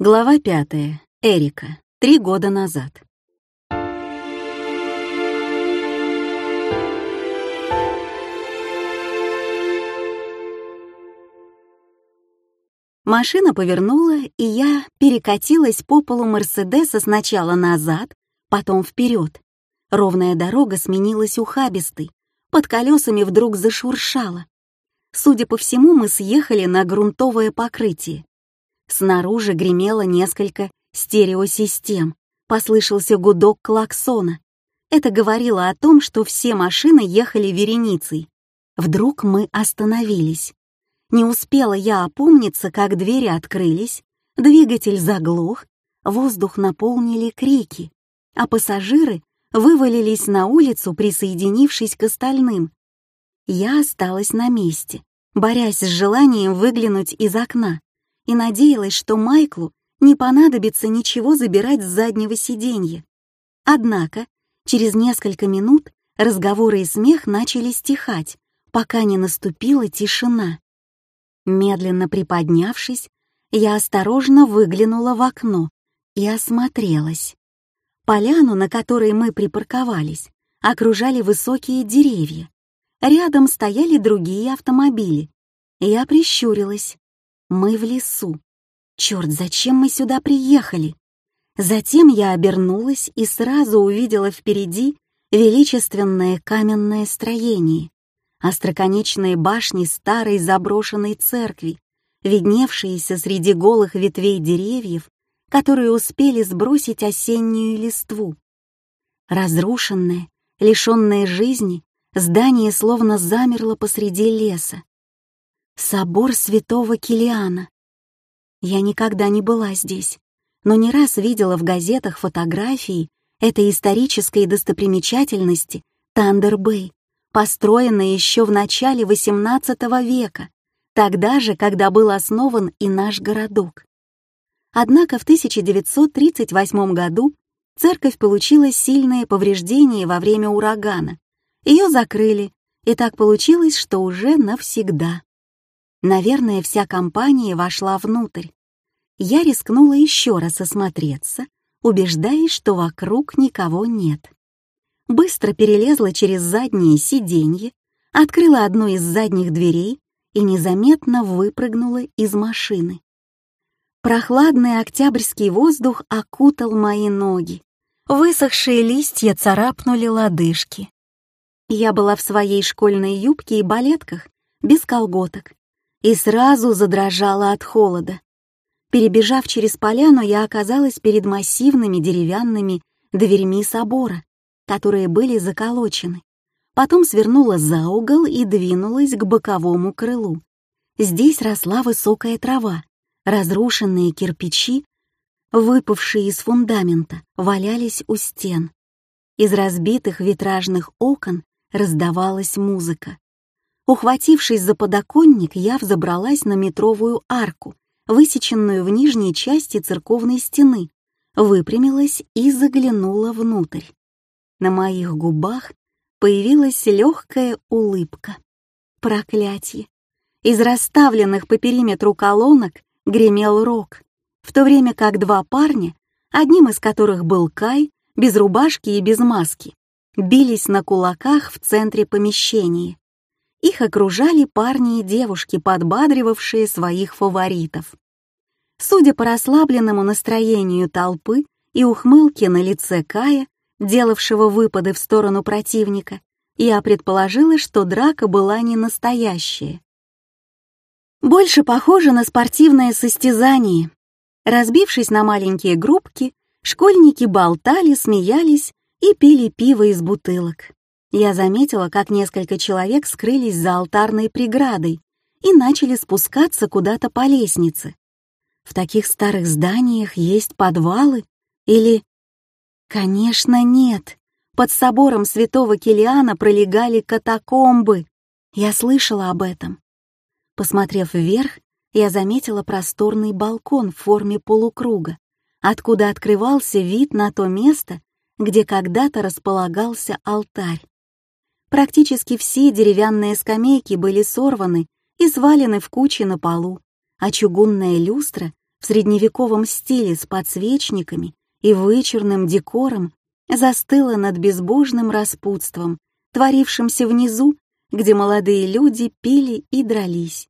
Глава пятая. Эрика. Три года назад. Машина повернула, и я перекатилась по полу Мерседеса сначала назад, потом вперед. Ровная дорога сменилась ухабистой, под колесами вдруг зашуршала. Судя по всему, мы съехали на грунтовое покрытие. Снаружи гремело несколько стереосистем, послышался гудок клаксона. Это говорило о том, что все машины ехали вереницей. Вдруг мы остановились. Не успела я опомниться, как двери открылись, двигатель заглох, воздух наполнили крики, а пассажиры вывалились на улицу, присоединившись к остальным. Я осталась на месте, борясь с желанием выглянуть из окна и надеялась, что Майклу не понадобится ничего забирать с заднего сиденья. Однако через несколько минут разговоры и смех начали стихать, пока не наступила тишина. Медленно приподнявшись, я осторожно выглянула в окно и осмотрелась. Поляну, на которой мы припарковались, окружали высокие деревья. Рядом стояли другие автомобили. Я прищурилась. Мы в лесу. Черт, зачем мы сюда приехали? Затем я обернулась и сразу увидела впереди величественное каменное строение, остроконечные башни старой заброшенной церкви, видневшиеся среди голых ветвей деревьев, которые успели сбросить осеннюю листву. Разрушенное, лишенное жизни, здание словно замерло посреди леса. Собор святого Килиана. Я никогда не была здесь, но не раз видела в газетах фотографии этой исторической достопримечательности Тандер-Бэй, построенной еще в начале XVIII века, тогда же, когда был основан и наш городок. Однако в 1938 году церковь получила сильные повреждения во время урагана. Ее закрыли, и так получилось, что уже навсегда. Наверное, вся компания вошла внутрь. Я рискнула еще раз осмотреться, убеждаясь, что вокруг никого нет. Быстро перелезла через задние сиденье, открыла одну из задних дверей и незаметно выпрыгнула из машины. Прохладный октябрьский воздух окутал мои ноги. Высохшие листья царапнули лодыжки. Я была в своей школьной юбке и балетках, без колготок, и сразу задрожала от холода. Перебежав через поляну, я оказалась перед массивными деревянными дверьми собора, которые были заколочены. Потом свернула за угол и двинулась к боковому крылу. Здесь росла высокая трава, разрушенные кирпичи, выпавшие из фундамента, валялись у стен. Из разбитых витражных окон раздавалась музыка. Ухватившись за подоконник, я взобралась на метровую арку, высеченную в нижней части церковной стены, выпрямилась и заглянула внутрь. На моих губах появилась легкая улыбка. Проклятие! Из расставленных по периметру колонок гремел рок, в то время как два парня, одним из которых был Кай, без рубашки и без маски, бились на кулаках в центре помещения. Их окружали парни и девушки, подбадривавшие своих фаворитов. Судя по расслабленному настроению толпы и ухмылке на лице Кая, делавшего выпады в сторону противника, я предположила, что драка была не настоящая. Больше похоже на спортивное состязание. Разбившись на маленькие группки, школьники болтали, смеялись и пили пиво из бутылок я заметила, как несколько человек скрылись за алтарной преградой и начали спускаться куда-то по лестнице. В таких старых зданиях есть подвалы или... Конечно, нет. Под собором святого Килиана пролегали катакомбы. Я слышала об этом. Посмотрев вверх, я заметила просторный балкон в форме полукруга, откуда открывался вид на то место, где когда-то располагался алтарь. Практически все деревянные скамейки были сорваны и свалены в кучи на полу, а чугунная люстра в средневековом стиле с подсвечниками и вычурным декором застыла над безбожным распутством, творившимся внизу, где молодые люди пили и дрались.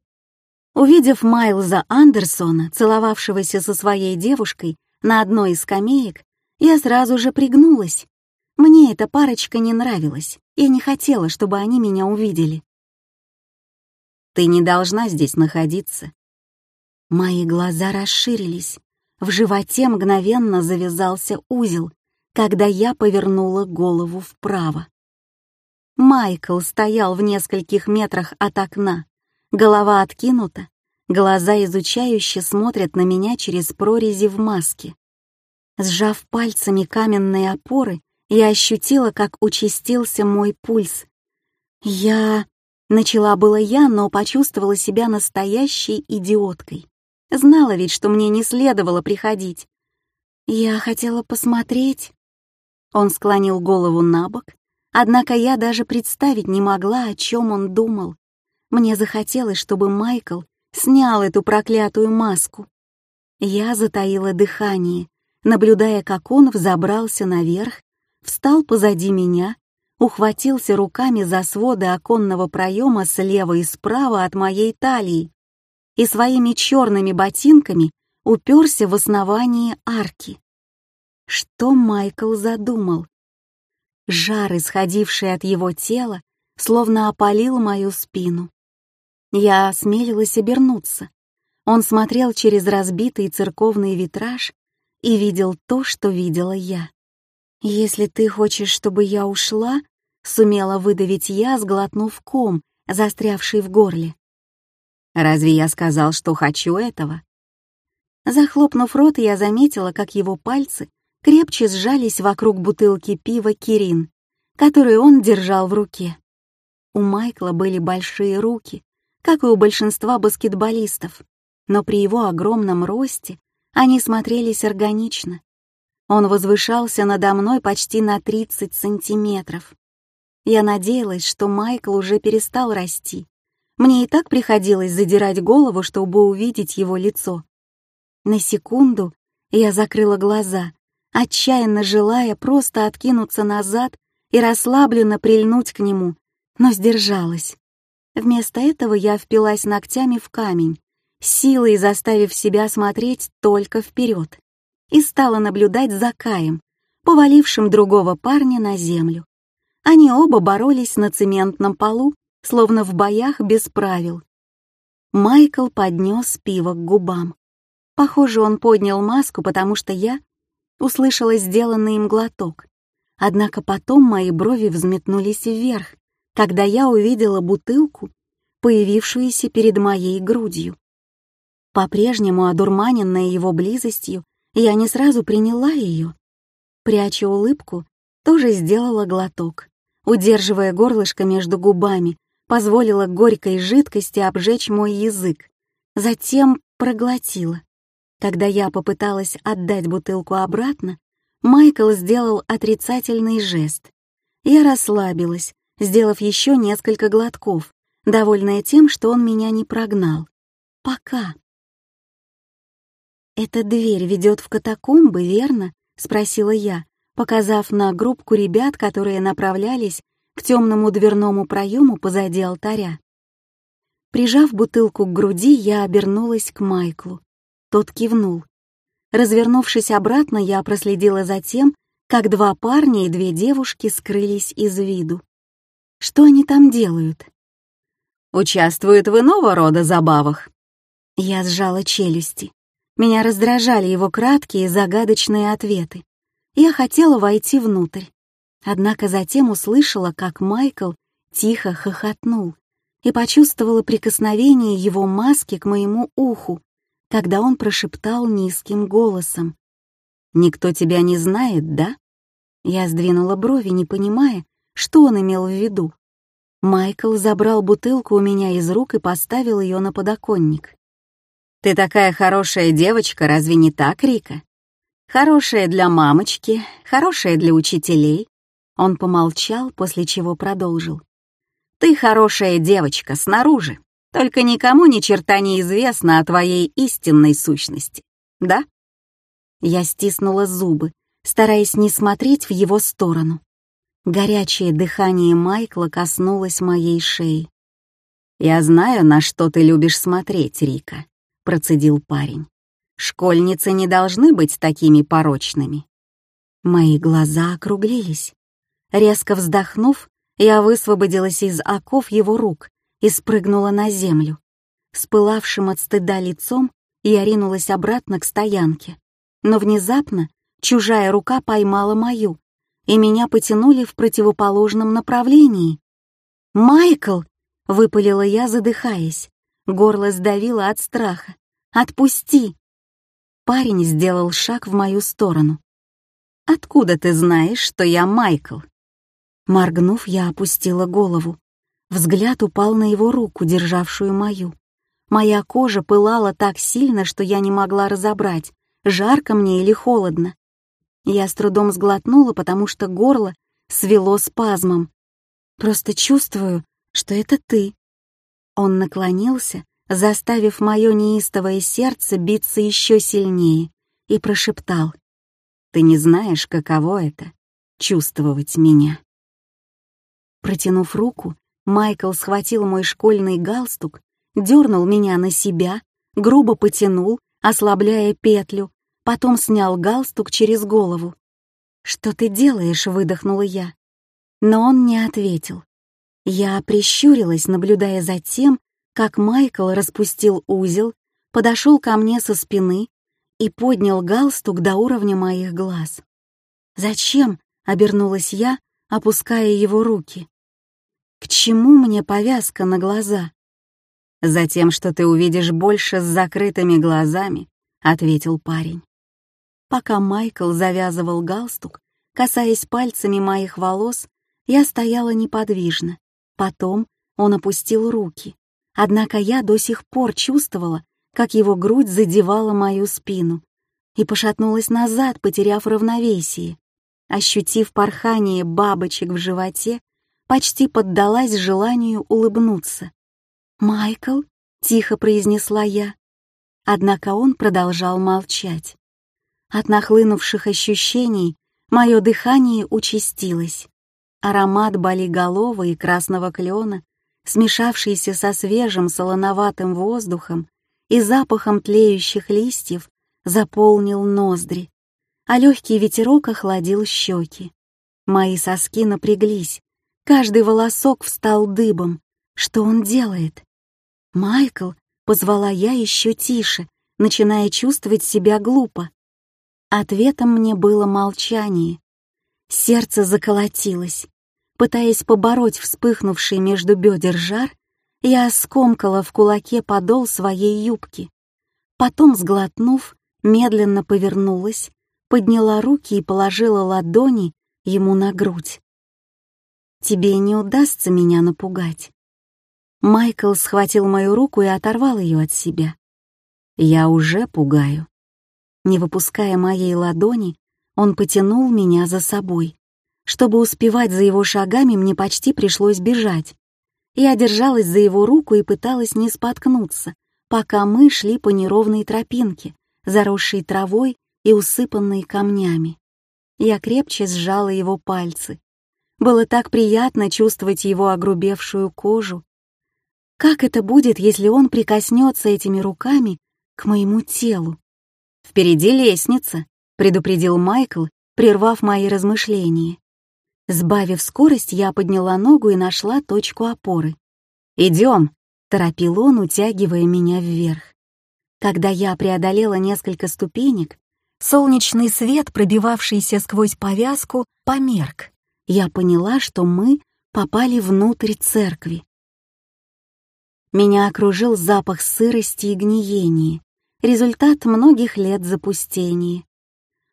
Увидев Майлза Андерсона, целовавшегося со своей девушкой на одной из скамеек, я сразу же пригнулась. Мне эта парочка не нравилась, и не хотела, чтобы они меня увидели. «Ты не должна здесь находиться». Мои глаза расширились. В животе мгновенно завязался узел, когда я повернула голову вправо. Майкл стоял в нескольких метрах от окна, голова откинута, глаза изучающе смотрят на меня через прорези в маске. Сжав пальцами каменные опоры, я ощутила, как участился мой пульс. Я... Начала было я, но почувствовала себя настоящей идиоткой. Знала ведь, что мне не следовало приходить. Я хотела посмотреть. Он склонил голову на бок, однако я даже представить не могла, о чем он думал. Мне захотелось, чтобы Майкл снял эту проклятую маску. Я затаила дыхание, наблюдая, как он взобрался наверх, встал позади меня, ухватился руками за своды оконного проема слева и справа от моей талии и своими черными ботинками уперся в основание арки. Что Майкл задумал? Жар, исходивший от его тела, словно опалил мою спину. Я осмелилась обернуться. Он смотрел через разбитый церковный витраж и видел то, что видела я. «Если ты хочешь, чтобы я ушла», — сумела выдавить я, сглотнув ком, застрявший в горле. «Разве я сказал, что хочу этого?» Захлопнув рот, я заметила, как его пальцы крепче сжались вокруг бутылки пива «Кирин», которую он держал в руке. У Майкла были большие руки, как и у большинства баскетболистов, но при его огромном росте они смотрелись органично. Он возвышался надо мной почти на 30 сантиметров. Я надеялась, что Майкл уже перестал расти. Мне и так приходилось задирать голову, чтобы увидеть его лицо. На секунду я закрыла глаза отчаянно желая просто откинуться назад и расслабленно прильнуть к нему, но сдержалась. Вместо этого я впилась ногтями в камень, силой заставив себя смотреть только вперед, и стала наблюдать за Каем, повалившим другого парня на землю. Они оба боролись на цементном полу, словно в боях без правил. Майкл поднес пиво к губам. Похоже, он поднял маску, потому что я услышала сделанный им глоток. Однако потом мои брови взметнулись вверх, когда я увидела бутылку, появившуюся перед моей грудью. По-прежнему одурманенная его близостью, я не сразу приняла ее. Пряча улыбку, тоже сделала глоток. Удерживая горлышко между губами, позволила горькой жидкости обжечь мой язык. Затем проглотила. Когда я попыталась отдать бутылку обратно, Майкл сделал отрицательный жест. Я расслабилась, сделав еще несколько глотков, довольная тем, что он меня не прогнал. Пока. «Эта дверь ведет в катакомбы, верно?» — спросила я, показав на группку ребят, которые направлялись к темному дверному проему позади алтаря. Прижав бутылку к груди, я обернулась к Майклу. Тот кивнул. Развернувшись обратно, я проследила за тем, как два парня и две девушки скрылись из виду. Что они там делают? Участвуют в иного рода забавах. Я сжала челюсти. Меня раздражали его краткие загадочные ответы. Я хотела войти внутрь. Однако затем услышала, как Майкл тихо хохотнул и почувствовала прикосновение его маски к моему уху, когда он прошептал низким голосом. «Никто тебя не знает, да?» Я сдвинула брови, не понимая, что он имел в виду. Майкл забрал бутылку у меня из рук и поставил ее на подоконник. «Ты такая хорошая девочка, разве не так, Рика? Хорошая для мамочки, хорошая для учителей». Он помолчал, после чего продолжил. «Ты хорошая девочка снаружи, только никому ни черта не известно о твоей истинной сущности. да?» Я стиснула зубы, стараясь не смотреть в его сторону. Горячее дыхание Майкла коснулось моей шеи. «Я знаю, на что ты любишь смотреть, Рика», — процедил парень. «Школьницы не должны быть такими порочными». Мои глаза округлились. Резко вздохнув, я высвободилась из оков его рук и спрыгнула на землю. С пылавшим от стыда лицом я ринулась обратно к стоянке. Но внезапно чужая рука поймала мою, и меня потянули в противоположном направлении. «Майкл!» — выпалила я, задыхаясь. Горло сдавило от страха. «Отпусти!» Парень сделал шаг в мою сторону. «Откуда ты знаешь, что я Майкл?» Моргнув, я опустила голову. Взгляд упал на его руку, державшую мою. Моя кожа пылала так сильно, что я не могла разобрать, жарко мне или холодно. Я с трудом сглотнула, потому что горло свело спазмом. Просто чувствую, что это ты». Он наклонился, заставив мое неистовое сердце биться еще сильнее, и прошептал. «Ты не знаешь, каково это — чувствовать меня». Протянув руку, Майкл схватил мой школьный галстук, дернул меня на себя, грубо потянул, ослабляя петлю, потом снял галстук через голову. «Что ты делаешь?» — выдохнула я. Но он не ответил. Я прищурилась, наблюдая за тем, как Майкл распустил узел, подошел ко мне со спины и поднял галстук до уровня моих глаз. «Зачем?» — обернулась я, опуская его руки. «К чему мне повязка на глаза?» «Затем, что ты увидишь больше с закрытыми глазами», — ответил парень. Пока Майкл завязывал галстук, касаясь пальцами моих волос, я стояла неподвижно, Потом он опустил руки. Однако я до сих пор чувствовала, как его грудь задевала мою спину, и пошатнулась назад, потеряв равновесие. Ощутив порхание бабочек в животе, почти поддалась желанию улыбнуться. «Майкл?» — тихо произнесла я. Однако он продолжал молчать. От нахлынувших ощущений мое дыхание участилось. Аромат болиголова и красного клена, смешавшийся со свежим солоноватым воздухом и запахом тлеющих листьев, заполнил ноздри, а легкий ветерок охладил щеки. Мои соски напряглись, каждый волосок встал дыбом. Что он делает? «Майкл!» — позвала я еще тише, начиная чувствовать себя глупо. Ответом мне было молчание. Сердце заколотилось. Пытаясь побороть вспыхнувший между бедер жар, я скомкала в кулаке подол своей юбки. Потом, сглотнув, медленно повернулась, подняла руки и положила ладони ему на грудь. «Тебе не удастся меня напугать». Майкл схватил мою руку и оторвал ее от себя. «Я уже пугаю». Не выпуская моей ладони, он потянул меня за собой. Чтобы успевать за его шагами, мне почти пришлось бежать. Я держалась за его руку и пыталась не споткнуться, пока мы шли по неровной тропинке, заросшей травой и усыпанной камнями. Я крепче сжала его пальцы. Было так приятно чувствовать его огрубевшую кожу. Как это будет, если он прикоснется этими руками к моему телу? «Впереди лестница», предупредил Майкл, прервав мои размышления. Сбавив скорость, я подняла ногу и нашла точку опоры. «Идем», — торопил он, утягивая меня вверх. Когда я преодолела несколько ступенек, солнечный свет, пробивавшийся сквозь повязку, померк. Я поняла, что мы попали внутрь церкви. Меня окружил запах сырости и гниения, результат многих лет запустения.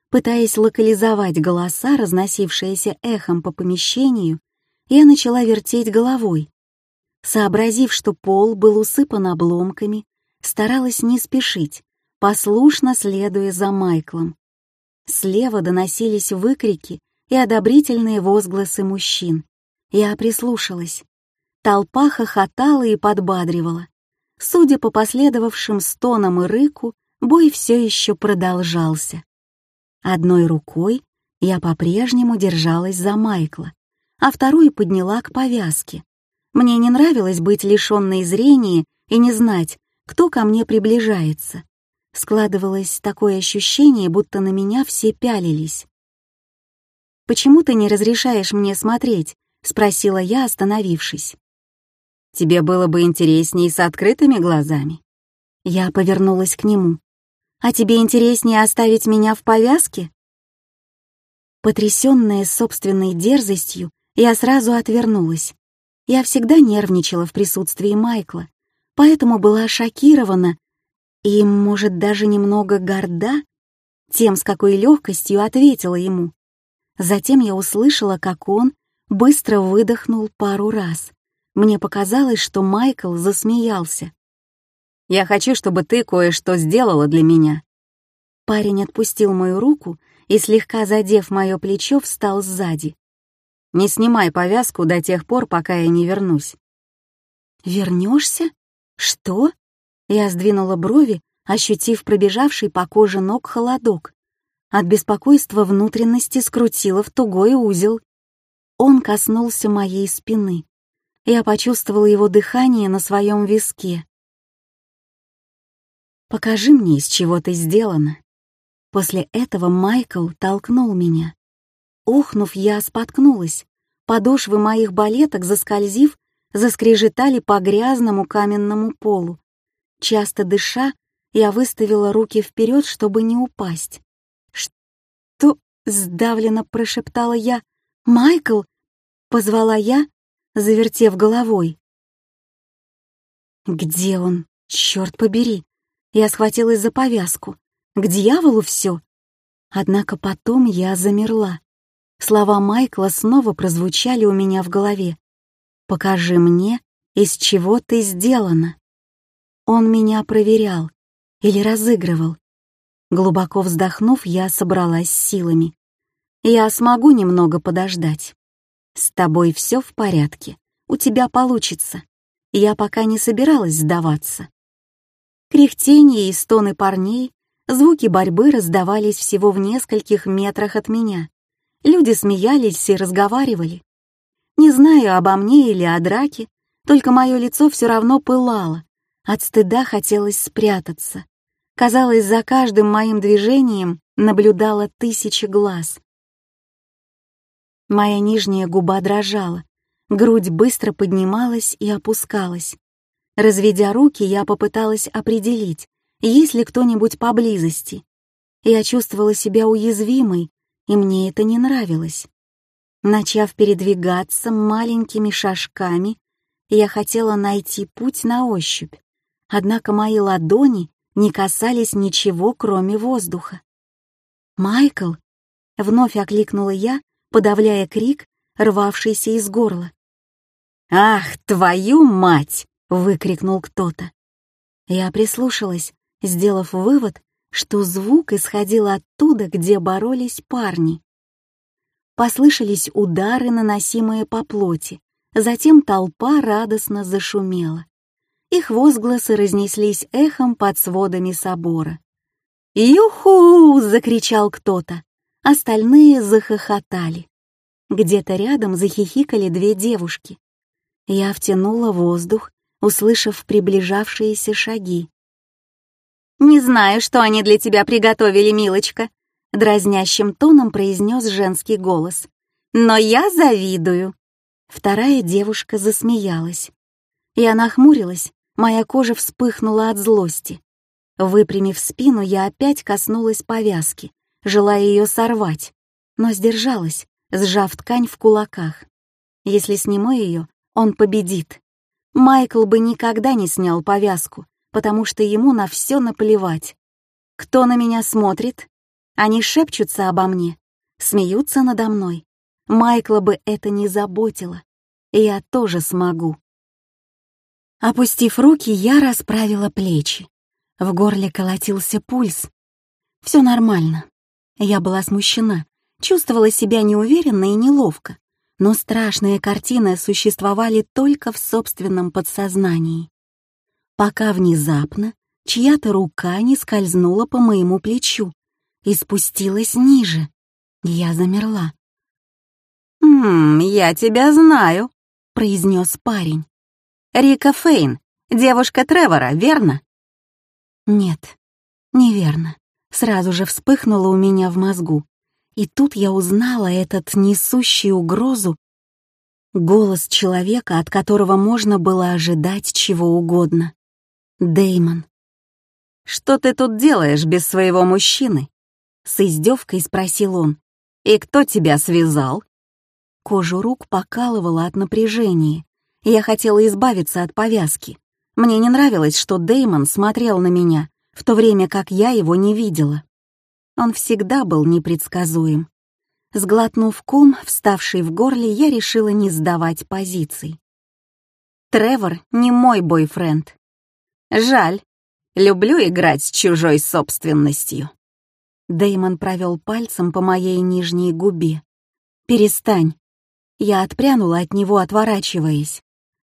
Пытаясь локализовать голоса, разносившиеся эхом по помещению, я начала вертеть головой. Сообразив, что пол был усыпан обломками, старалась не спешить, послушно следуя за Майклом. Слева доносились выкрики и одобрительные возгласы мужчин. Я прислушалась. Толпа хохотала и подбадривала. Судя по последовавшим стонам и рыку, бой все еще продолжался. Одной рукой я по-прежнему держалась за Майкла, а вторую подняла к повязке. Мне не нравилось быть лишенной зрения и не знать, кто ко мне приближается. Складывалось такое ощущение, будто на меня все пялились. «Почему ты не разрешаешь мне смотреть?» — спросила я, остановившись. «Тебе было бы интереснее с открытыми глазами». Я повернулась к нему. «А тебе интереснее оставить меня в повязке?» Потрясённая собственной дерзостью, я сразу отвернулась. Я всегда нервничала в присутствии Майкла, поэтому была шокирована и, может, даже немного горда тем, с какой легкостью ответила ему. Затем я услышала, как он быстро выдохнул пару раз. Мне показалось, что Майкл засмеялся. «Я хочу, чтобы ты кое-что сделала для меня». Парень отпустил мою руку и, слегка задев мое плечо, встал сзади. «Не снимай повязку до тех пор, пока я не вернусь». «Вернешься? Что?» Я сдвинула брови, ощутив пробежавший по коже ног холодок. От беспокойства внутренности скрутило в тугой узел. Он коснулся моей спины. Я почувствовала его дыхание на своем виске. «Покажи мне, из чего ты сделана». После этого Майкл толкнул меня. Ухнув, я споткнулась. Подошвы моих балеток, заскользив, заскрежетали по грязному каменному полу. Часто дыша, я выставила руки вперед, чтобы не упасть. «Что?» — сдавленно прошептала я. «Майкл!» — позвала я, завертев головой. «Где он? Черт побери!» Я схватилась за повязку. «К дьяволу все!» Однако потом я замерла. Слова Майкла снова прозвучали у меня в голове. «Покажи мне, из чего ты сделана». Он меня проверял или разыгрывал. Глубоко вздохнув, я собралась силами. Я смогу немного подождать. С тобой все в порядке, у тебя получится. Я пока не собиралась сдаваться. Кряхтение и стоны парней, звуки борьбы раздавались всего в нескольких метрах от меня. Люди смеялись и разговаривали. Не знаю, обо мне или о драке, только мое лицо все равно пылало, от стыда хотелось спрятаться. Казалось, за каждым моим движением наблюдало тысячи глаз. Моя нижняя губа дрожала, грудь быстро поднималась и опускалась. Разведя руки, я попыталась определить, есть ли кто-нибудь поблизости. Я чувствовала себя уязвимой, и мне это не нравилось. Начав передвигаться маленькими шажками, я хотела найти путь на ощупь однако мои ладони не касались ничего, кроме воздуха. «Майкл!» — вновь окликнула я, подавляя крик, рвавшийся из горла. «Ах, твою мать!» — выкрикнул кто-то. Я прислушалась, сделав вывод, что звук исходил оттуда, где боролись парни. Послышались удары, наносимые по плоти, затем толпа радостно зашумела. Их возгласы разнеслись эхом под сводами собора. «Юху!» — закричал кто-то. Остальные захохотали. Где-то рядом захихикали две девушки. Я втянула воздух, услышав приближавшиеся шаги. «Не знаю, что они для тебя приготовили, милочка», — дразнящим тоном произнес женский голос. «Но я завидую». Вторая девушка засмеялась. Я нахмурилась, Моя кожа вспыхнула от злости. Выпрямив спину, я опять коснулась повязки, желая ее сорвать, но сдержалась, сжав ткань в кулаках. Если сниму ее, он победит. Майкл бы никогда не снял повязку, потому что ему на все наплевать. Кто на меня смотрит? Они шепчутся обо мне, смеются надо мной. Майкла бы это не заботило. Я тоже смогу. Опустив руки, я расправила плечи. В горле колотился пульс. Все нормально. Я была смущена, чувствовала себя неуверенно и неловко, но страшные картины существовали только в собственном подсознании. Пока внезапно чья-то рука не скользнула по моему плечу и спустилась ниже. Я замерла. «Ммм, я тебя знаю», — произнес парень. «Рика Фейн, девушка Тревора, верно?» Нет, неверно. Сразу же вспыхнуло у меня в мозгу. И тут я узнала этот несущий угрозу голос человека, от которого можно было ожидать чего угодно. Деймон. «Что ты тут делаешь без своего мужчины?» С издевкой спросил он. «И кто тебя связал?» Кожу рук покалывала от напряжения. Я хотела избавиться от повязки. Мне не нравилось, что Деймон смотрел на меня, в то время как я его не видела. Он всегда был непредсказуем. Сглотнув ком, вставший в горле, я решила не сдавать позиций. Тревор не мой бойфренд. Жаль. Люблю играть с чужой собственностью. Деймон провел пальцем по моей нижней губе. «Перестань». Я отпрянула от него, отворачиваясь.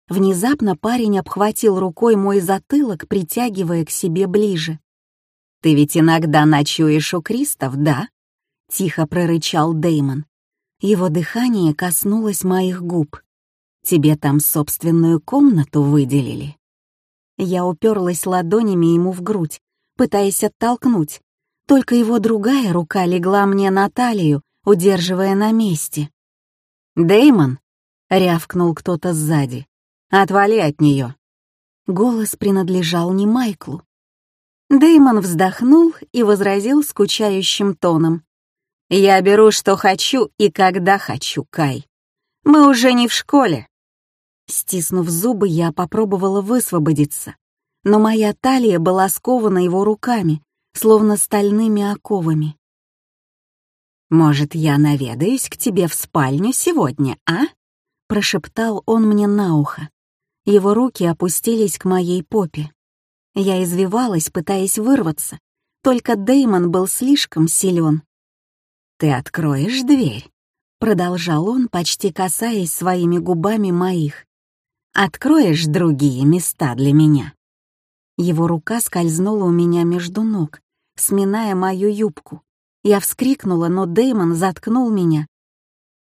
Внезапно парень обхватил рукой мой затылок, притягивая к себе ближе. «Ты ведь иногда ночуешь у Кристов, да?» — тихо прорычал Деймон. Его дыхание коснулось моих губ. «Тебе там собственную комнату выделили?» Я уперлась ладонями ему в грудь, пытаясь оттолкнуть. Только его другая рука легла мне на талию, удерживая на месте. Деймон, рявкнул кто-то сзади. «Отвали от нее!» Голос принадлежал не Майклу. Деймон вздохнул и возразил скучающим тоном. «Я беру, что хочу и когда хочу, Кай. Мы уже не в школе». Стиснув зубы, я попробовала высвободиться, но моя талия была скована его руками, словно стальными оковами. «Может, я наведаюсь к тебе в спальню сегодня, а?» — прошептал он мне на ухо. Его руки опустились к моей попе. Я извивалась, пытаясь вырваться, только Деймон был слишком силен. «Ты откроешь дверь?» — продолжал он, почти касаясь своими губами моих. «Откроешь другие места для меня?» Его рука скользнула у меня между ног, сминая мою юбку. Я вскрикнула, но Деймон заткнул меня,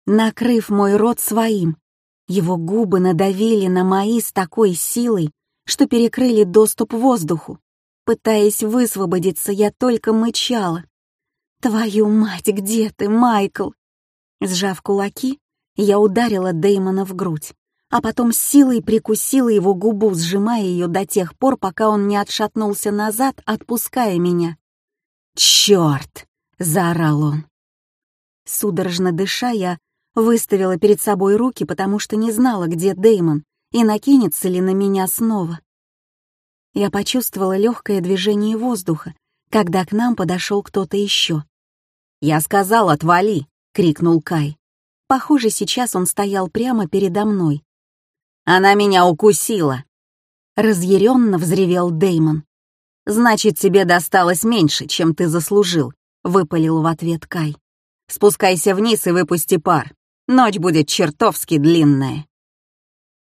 накрыв мой рот своим. Его губы надавили на мои с такой силой, что перекрыли доступ воздуху. Пытаясь высвободиться, я только мычала. «Твою мать, где ты, Майкл?» Сжав кулаки, я ударила Дэймона в грудь, а потом силой прикусила его губу, сжимая ее до тех пор, пока он не отшатнулся назад, отпуская меня. «Черт!» — заорал он. Судорожно дыша, я выставила перед собой руки, потому что не знала, где Дэймон и накинется ли на меня снова. Я почувствовала легкое движение воздуха, когда к нам подошел кто-то еще. «Я сказал, отвали!» — крикнул Кай. Похоже, сейчас он стоял прямо передо мной. «Она меня укусила!» Разъяренно взревел Деймон. «Значит, тебе досталось меньше, чем ты заслужил», — выпалил в ответ Кай. «Спускайся вниз и выпусти пар. Ночь будет чертовски длинная».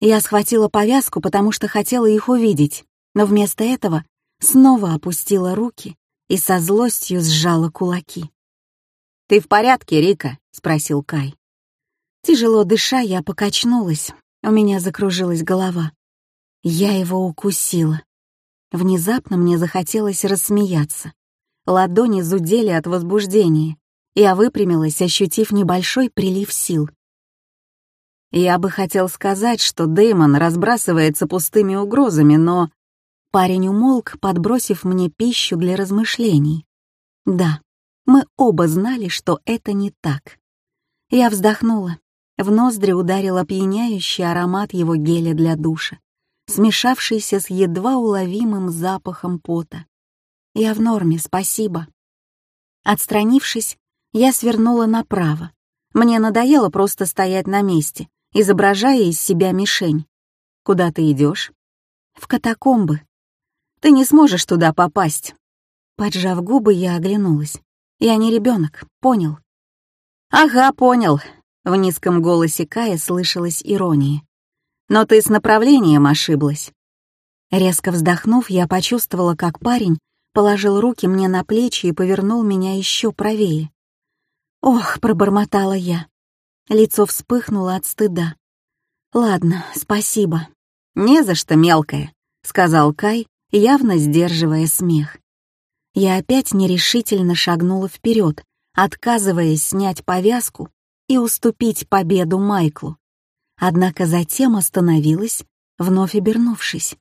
Я схватила повязку, потому что хотела их увидеть, но вместо этого снова опустила руки и со злостью сжала кулаки. «Ты в порядке, Рика?» — спросил Кай. Тяжело дыша, я покачнулась, у меня закружилась голова. Я его укусила. Внезапно мне захотелось рассмеяться. Ладони зудели от возбуждения. Я выпрямилась, ощутив небольшой прилив сил. Я бы хотел сказать, что Дэймон разбрасывается пустыми угрозами, но... Парень умолк, подбросив мне пищу для размышлений. Да, мы оба знали, что это не так. Я вздохнула. В ноздри ударил опьяняющий аромат его геля для душа, смешавшийся с едва уловимым запахом пота. Я в норме, спасибо. Отстранившись, я свернула направо. Мне надоело просто стоять на месте, изображая из себя мишень. «Куда ты идешь? «В катакомбы». «Ты не сможешь туда попасть». Поджав губы, я оглянулась. Я не ребенок, понял. Ага, понял. В низком голосе Кая слышалась ирония. Но ты с направлением ошиблась. Резко вздохнув, я почувствовала, как парень положил руки мне на плечи и повернул меня еще правее. «Ох», — пробормотала я. Лицо вспыхнуло от стыда. «Ладно, спасибо». «Не за что, мелкая», — сказал Кай, явно сдерживая смех. Я опять нерешительно шагнула вперед, отказываясь снять повязку и уступить победу Майклу. Однако затем остановилась, вновь обернувшись.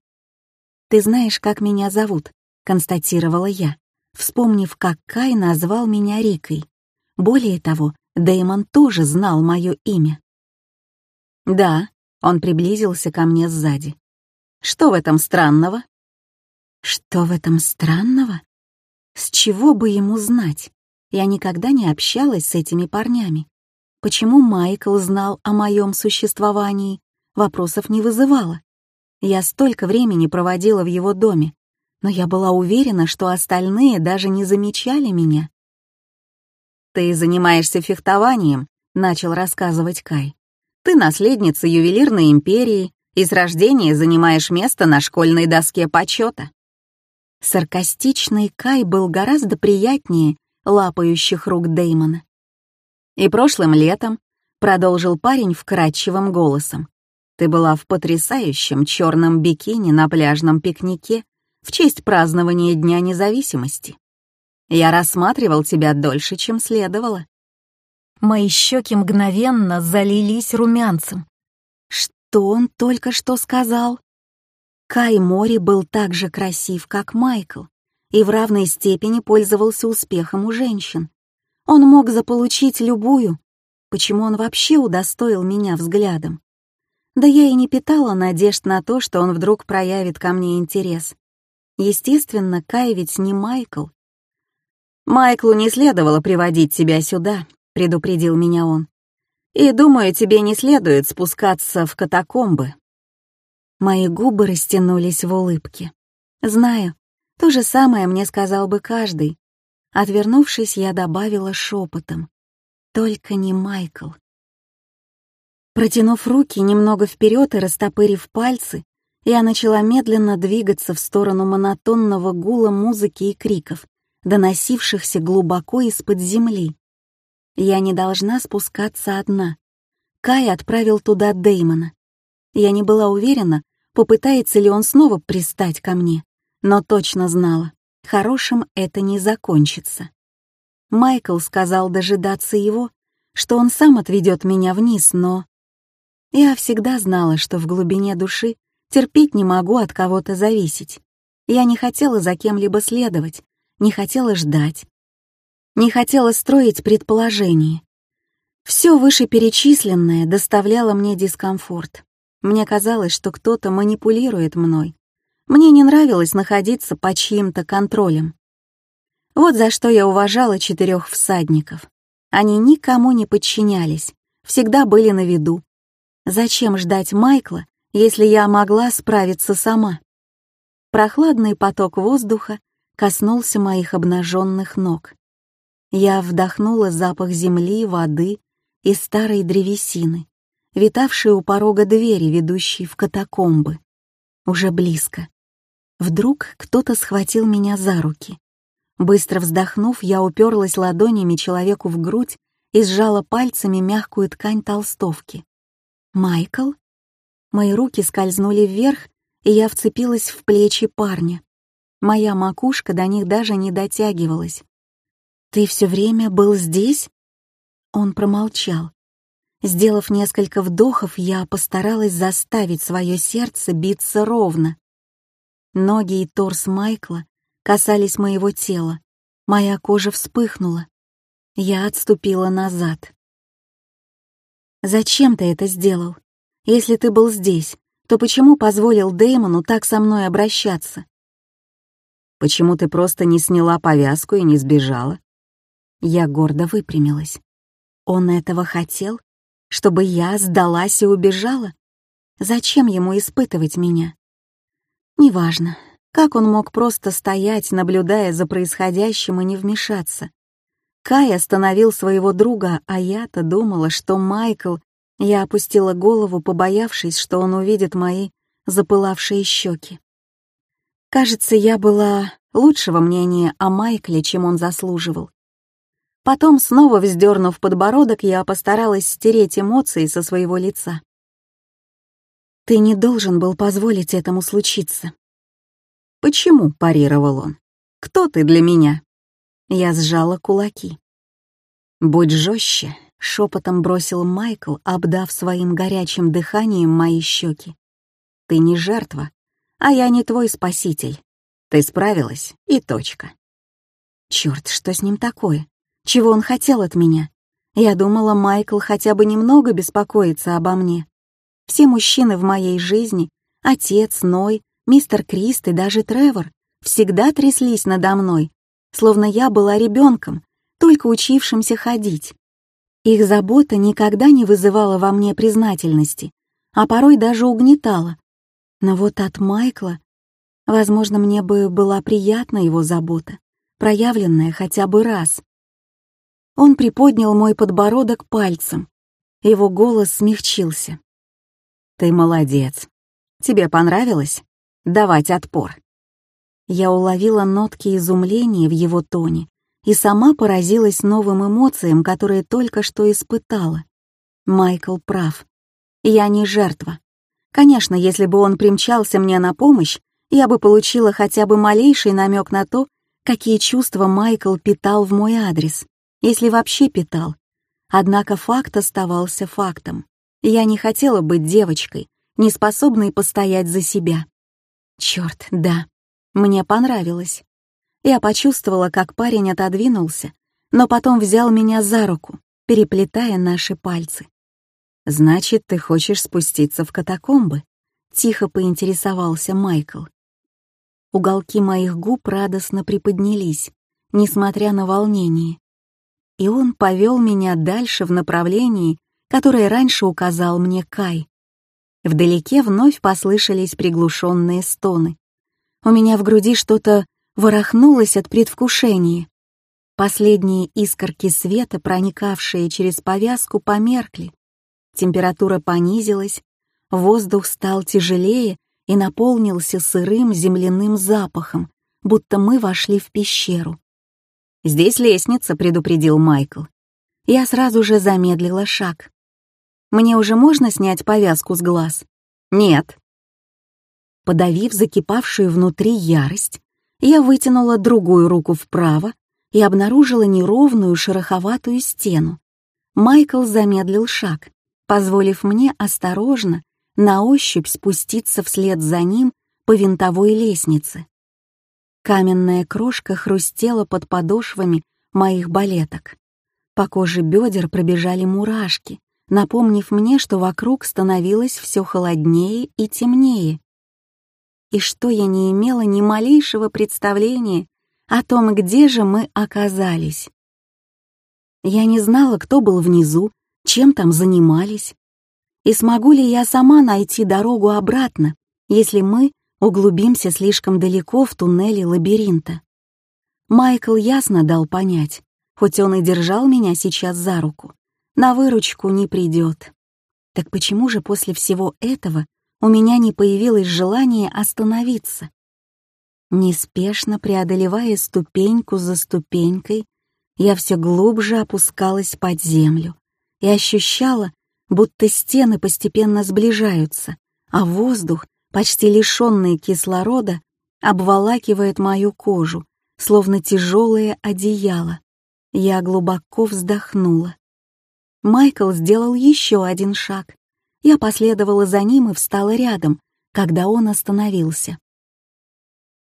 «Ты знаешь, как меня зовут», — констатировала я, вспомнив, как Кай назвал меня Рикой. Более того, Дэймон тоже знал мое имя. «Да», — он приблизился ко мне сзади. «Что в этом странного?» «Что в этом странного?» С чего бы ему знать? Я никогда не общалась с этими парнями. Почему Майкл знал о моем существовании, вопросов не вызывало. Я столько времени проводила в его доме, но я была уверена, что остальные даже не замечали меня. «Ты занимаешься фехтованием», — начал рассказывать Кай. «Ты наследница ювелирной империи и с рождения занимаешь место на школьной доске почета. Саркастичный Кай был гораздо приятнее лапающих рук Деймона. «И прошлым летом», — продолжил парень вкрадчивым голосом, «ты была в потрясающем черном бикини на пляжном пикнике в честь празднования Дня независимости. Я рассматривал тебя дольше, чем следовало». Мои щеки мгновенно залились румянцем. Что он только что сказал? Кай Мори был так же красив, как Майкл, и в равной степени пользовался успехом у женщин. Он мог заполучить любую. Почему он вообще удостоил меня взглядом? Да я и не питала надежд на то, что он вдруг проявит ко мне интерес. Естественно, Кай ведь не Майкл. «Майклу не следовало приводить тебя сюда», — предупредил меня он. «И думаю, тебе не следует спускаться в катакомбы». Мои губы растянулись в улыбке. Знаю, то же самое мне сказал бы каждый. Отвернувшись, я добавила шепотом. Только не Майкл. Протянув руки немного вперед и растопырив пальцы, я начала медленно двигаться в сторону монотонного гула музыки и криков, доносившихся глубоко из-под земли. Я не должна спускаться одна. Кай отправил туда Деймона. Я не была уверена, попытается ли он снова пристать ко мне, но точно знала, хорошим это не закончится. Майкл сказал дожидаться его, что он сам отведет меня вниз, но... Я всегда знала, что в глубине души терпеть не могу от кого-то зависеть. Я не хотела за кем-либо следовать, не хотела ждать, не хотела строить предположения. Все вышеперечисленное доставляло мне дискомфорт. Мне казалось, что кто-то манипулирует мной. Мне не нравилось находиться под чьим-то контролем. Вот за что я уважала четырех всадников. Они никому не подчинялись, всегда были на виду. Зачем ждать Майкла, если я могла справиться сама? Прохладный поток воздуха коснулся моих обнаженных ног. Я вдохнула запах земли, воды и старой древесины витавшие у порога двери, ведущей в катакомбы. Уже близко. Вдруг кто-то схватил меня за руки. Быстро вздохнув, я уперлась ладонями человеку в грудь и сжала пальцами мягкую ткань толстовки. «Майкл?» Мои руки скользнули вверх, и я вцепилась в плечи парня. Моя макушка до них даже не дотягивалась. «Ты все время был здесь?» Он промолчал. Сделав несколько вдохов, я постаралась заставить свое сердце биться ровно. Ноги и торс Майкла касались моего тела. Моя кожа вспыхнула. Я отступила назад. «Зачем ты это сделал? Если ты был здесь, то почему позволил Дэймону так со мной обращаться?» «Почему ты просто не сняла повязку и не сбежала?» Я гордо выпрямилась. Он этого хотел? Чтобы я сдалась и убежала? Зачем ему испытывать меня? Неважно, как он мог просто стоять, наблюдая за происходящим и не вмешаться. Кай остановил своего друга, а я-то думала, что Майкл... Я опустила голову, побоявшись, что он увидит мои запылавшие щеки. Кажется, я была лучшего мнения о Майкле, чем он заслуживал. Потом, снова вздернув подбородок, я постаралась стереть эмоции со своего лица. «Ты не должен был позволить этому случиться». «Почему?» — парировал он. «Кто ты для меня?» Я сжала кулаки. «Будь жестче», — шепотом бросил Майкл, обдав своим горячим дыханием мои щеки. «Ты не жертва, а я не твой спаситель. Ты справилась, и точка. Черт, что с ним такое? Чего он хотел от меня? Я думала, Майкл хотя бы немного беспокоится обо мне. Все мужчины в моей жизни, отец, Ной, мистер Крист и даже Тревор, всегда тряслись надо мной, словно я была ребенком, только учившимся ходить. Их забота никогда не вызывала во мне признательности, а порой даже угнетала, но вот от Майкла, возможно, мне бы была приятна его забота, проявленная хотя бы раз. Он приподнял мой подбородок пальцем. Его голос смягчился. «Ты молодец. Тебе понравилось? Давать отпор». Я уловила нотки изумления в его тоне и сама поразилась новым эмоциям, которые только что испытала. Майкл прав. Я не жертва. Конечно, если бы он примчался мне на помощь, я бы получила хотя бы малейший намек на то, какие чувства Майкл питал в мой адрес, если вообще питал. Однако факт оставался фактом. Я не хотела быть девочкой, не способной постоять за себя. Черт, да, мне понравилось. Я почувствовала, как парень отодвинулся, но потом взял меня за руку, переплетая наши пальцы. «Значит, ты хочешь спуститься в катакомбы?» — тихо поинтересовался Майкл. Уголки моих губ радостно приподнялись, несмотря на волнение. И он повел меня дальше в направлении, которое раньше указал мне Кай. Вдалеке вновь послышались приглушенные стоны. У меня в груди что-то ворохнулось от предвкушения. Последние искорки света, проникавшие через повязку, померкли, Температура понизилась, воздух стал тяжелее и наполнился сырым земляным запахом, будто мы вошли в пещеру. «Здесь лестница», — предупредил Майкл. Я сразу же замедлила шаг. «Мне уже можно снять повязку с глаз?» «Нет». Подавив закипавшую внутри ярость, я вытянула другую руку вправо и обнаружила неровную шероховатую стену. Майкл замедлил шаг позволив мне осторожно на ощупь спуститься вслед за ним по винтовой лестнице. Каменная крошка хрустела под подошвами моих балеток. По коже бедер пробежали мурашки, напомнив мне, что вокруг становилось все холоднее и темнее. И что я не имела ни малейшего представления о том, где же мы оказались. Я не знала, кто был внизу, чем там занимались, и смогу ли я сама найти дорогу обратно, если мы углубимся слишком далеко в туннеле лабиринта. Майкл ясно дал понять, хоть он и держал меня сейчас за руку, на выручку не придет. Так почему же после всего этого у меня не появилось желания остановиться? Неспешно преодолевая ступеньку за ступенькой, я все глубже опускалась под землю, и ощущала, будто стены постепенно сближаются, а воздух, почти лишенный кислорода, обволакивает мою кожу, словно тяжелое одеяло. Я глубоко вздохнула. Майкл сделал еще один шаг. Я последовала за ним и встала рядом, когда он остановился.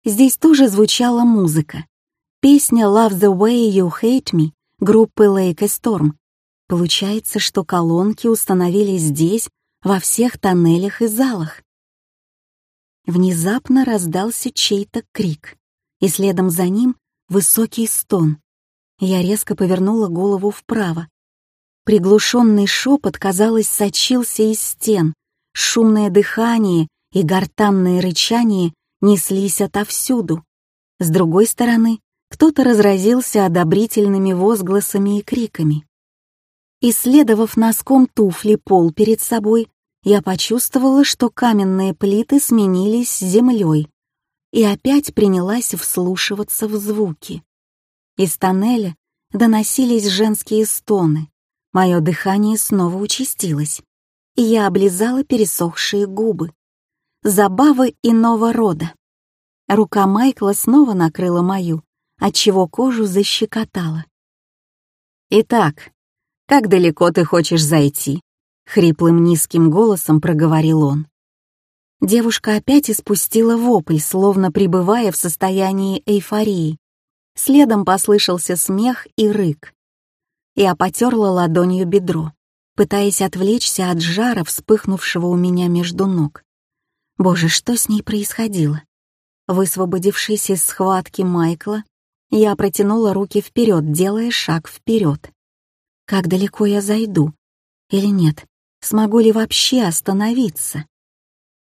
Здесь тоже звучала музыка. Песня «Love the way you hate me» группы Lake Storm, Получается, что колонки установили здесь, во всех тоннелях и залах. Внезапно раздался чей-то крик, и следом за ним высокий стон. Я резко повернула голову вправо. Приглушенный шепот, казалось, сочился из стен, шумное дыхание и гортанное рычание неслись отовсюду. С другой стороны, кто-то разразился одобрительными возгласами и криками. Исследовав носком туфли пол перед собой, я почувствовала, что каменные плиты сменились землей, и опять принялась вслушиваться в звуки. Из тоннеля доносились женские стоны. Мое дыхание снова участилось, и я облизала пересохшие губы. Забавы иного рода. Рука Майкла снова накрыла мою, отчего кожу защекотала. «Итак, как далеко ты хочешь зайти?» — хриплым низким голосом проговорил он. Девушка опять испустила вопль, словно пребывая в состоянии эйфории. Следом послышался смех и рык. Я потерла ладонью бедро, пытаясь отвлечься от жара, вспыхнувшего у меня между ног. Боже, что с ней происходило? Высвободившись из схватки Майкла, я протянула руки вперед, делая шаг вперед. Как далеко я зайду? Или нет? Смогу ли вообще остановиться?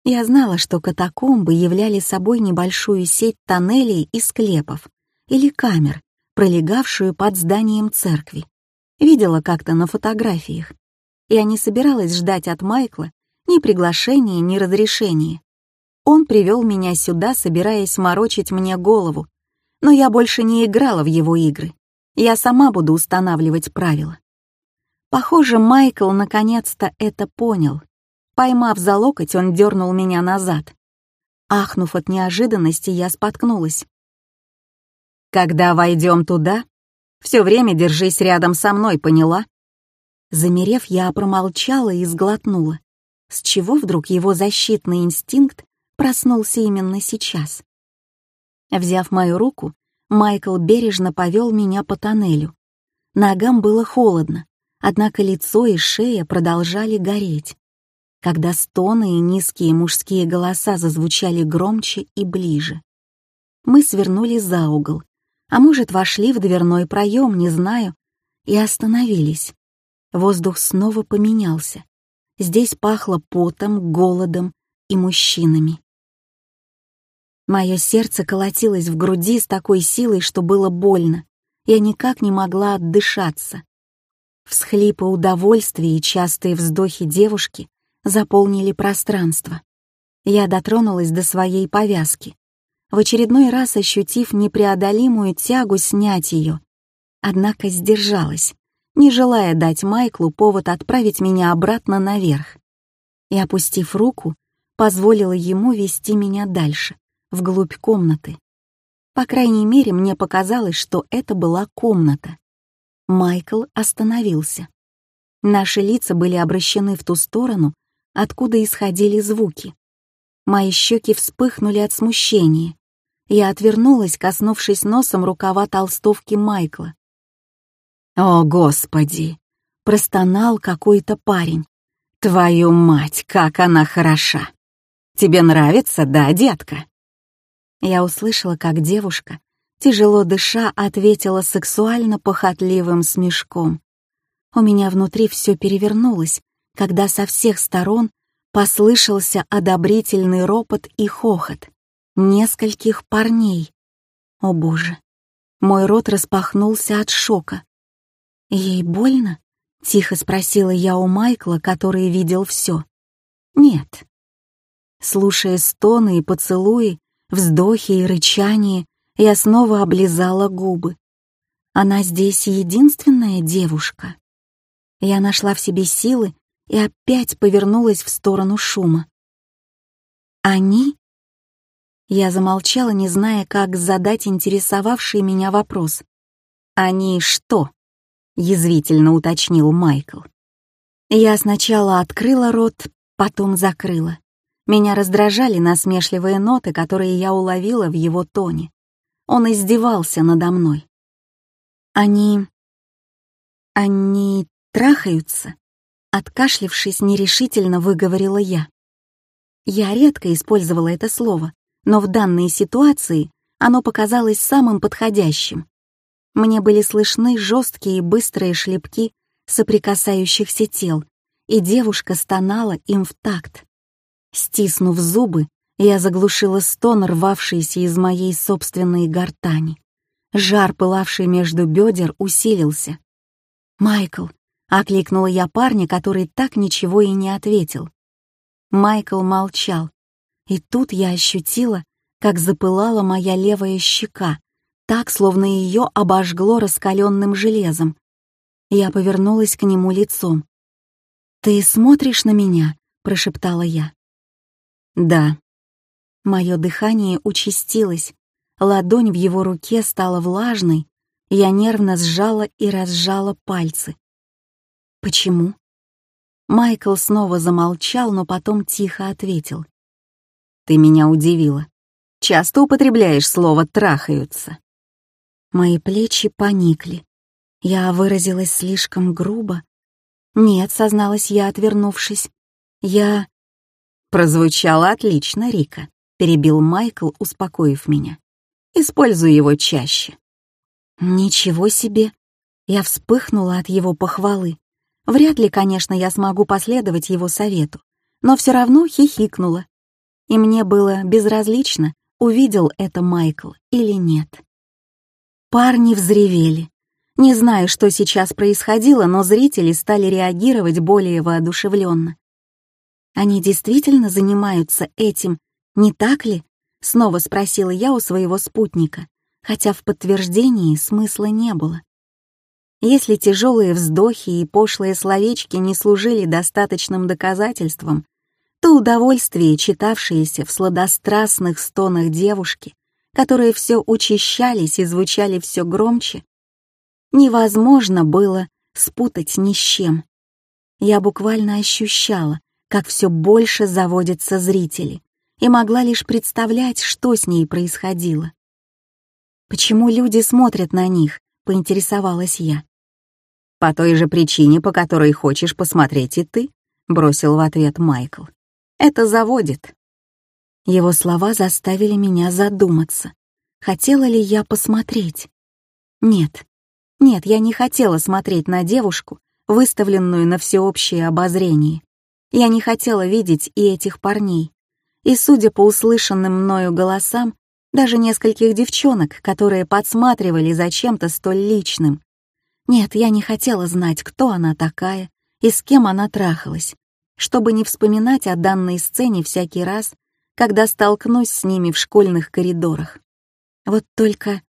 Я знала, что катакомбы являли собой небольшую сеть тоннелей и склепов или камер, пролегавшую под зданием церкви. Видела как-то на фотографиях. Я не собиралась ждать от Майкла ни приглашения, ни разрешения. Он привел меня сюда, собираясь морочить мне голову, но я больше не играла в его игры. Я сама буду устанавливать правила. Похоже, Майкл наконец-то это понял. Поймав за локоть, он дернул меня назад. Ахнув от неожиданности, я споткнулась. «Когда войдем туда, все время держись рядом со мной, поняла?» Замерев, я промолчала и сглотнула. С чего вдруг его защитный инстинкт проснулся именно сейчас? Взяв мою руку, Майкл бережно повел меня по тоннелю. Ногам было холодно, однако лицо и шея продолжали гореть. Когда стоны и низкие мужские голоса зазвучали громче и ближе. Мы свернули за угол, а может, вошли в дверной проем, не знаю, и остановились. Воздух снова поменялся. Здесь пахло потом, голодом и мужчинами. Мое сердце колотилось в груди с такой силой, что было больно. Я никак не могла отдышаться. Всхлипы удовольствия и частые вздохи девушки заполнили пространство. Я дотронулась до своей повязки, в очередной раз ощутив непреодолимую тягу снять ее. Однако сдержалась, не желая дать Майклу повод отправить меня обратно наверх. И, опустив руку, позволила ему вести меня дальше вглубь комнаты. По крайней мере, мне показалось, что это была комната. Майкл остановился. Наши лица были обращены в ту сторону, откуда исходили звуки. Мои щеки вспыхнули от смущения. Я отвернулась, коснувшись носом рукава толстовки Майкла. «О, Господи!» — простонал какой-то парень. «Твою мать, как она хороша! Тебе нравится, да, детка?» Я услышала, как девушка, тяжело дыша, ответила сексуально-похотливым смешком. У меня внутри все перевернулось, когда со всех сторон послышался одобрительный ропот и хохот. Нескольких парней. О боже! Мой рот распахнулся от шока. «Ей больно?» — тихо спросила я у Майкла, который видел все. «Нет». Слушая стоны и поцелуи, вздохи и рычание, я снова облизала губы. Она здесь единственная девушка. Я нашла в себе силы и опять повернулась в сторону шума. «Они?» Я замолчала, не зная, как задать интересовавший меня вопрос. «Они что?» — язвительно уточнил Майкл. Я сначала открыла рот, потом закрыла. Меня раздражали насмешливые ноты, которые я уловила в его тоне. Он издевался надо мной. «Они... они трахаются?» Откашлившись, нерешительно выговорила я. Я редко использовала это слово, но в данной ситуации оно показалось самым подходящим. Мне были слышны жесткие и быстрые шлепки соприкасающихся тел, и девушка стонала им в такт. Стиснув зубы, я заглушила стон, рвавшийся из моей собственной гортани. Жар, пылавший между бедер, усилился. «Майкл!» — окликнула я парня, который так ничего и не ответил. Майкл молчал, и тут я ощутила, как запылала моя левая щека, так, словно ее обожгло раскаленным железом. Я повернулась к нему лицом. «Ты смотришь на меня?» — прошептала я. «Да». Мое дыхание участилось, ладонь в его руке стала влажной, я нервно сжала и разжала пальцы. «Почему?» Майкл снова замолчал, но потом тихо ответил. «Ты меня удивила. Часто употребляешь слово «трахаются». Мои плечи поникли. Я выразилась слишком грубо. «Нет», — созналась я, отвернувшись. «Я...» «Прозвучало отлично, Рика», — перебил Майкл, успокоив меня. «Используй его чаще». «Ничего себе!» Я вспыхнула от его похвалы. Вряд ли, конечно, я смогу последовать его совету, но все равно хихикнула. И мне было безразлично, увидел это Майкл или нет. Парни взревели. Не знаю, что сейчас происходило, но зрители стали реагировать более воодушевленно. Они действительно занимаются этим, не так ли? Снова спросила я у своего спутника, хотя в подтверждении смысла не было. Если тяжелые вздохи и пошлые словечки не служили достаточным доказательством, то удовольствие, читавшееся в сладострастных стонах девушки, которые все учащались и звучали все громче, невозможно было спутать ни с чем. Я буквально ощущала, как все больше заводятся зрители, и могла лишь представлять, что с ней происходило. «Почему люди смотрят на них?» — поинтересовалась я. «По той же причине, по которой хочешь посмотреть и ты», — бросил в ответ Майкл. Это заводит». Его слова заставили меня задуматься. Хотела ли я посмотреть? Нет. Нет, я не хотела смотреть на девушку, выставленную на всеобщее обозрение. Я не хотела видеть и этих парней. И, судя по услышанным мною голосам, даже нескольких девчонок, которые подсматривали за чем-то столь личным. Нет, я не хотела знать, кто она такая и с кем она трахалась чтобы не вспоминать о данной сцене всякий раз, когда столкнусь с ними в школьных коридорах. Вот только...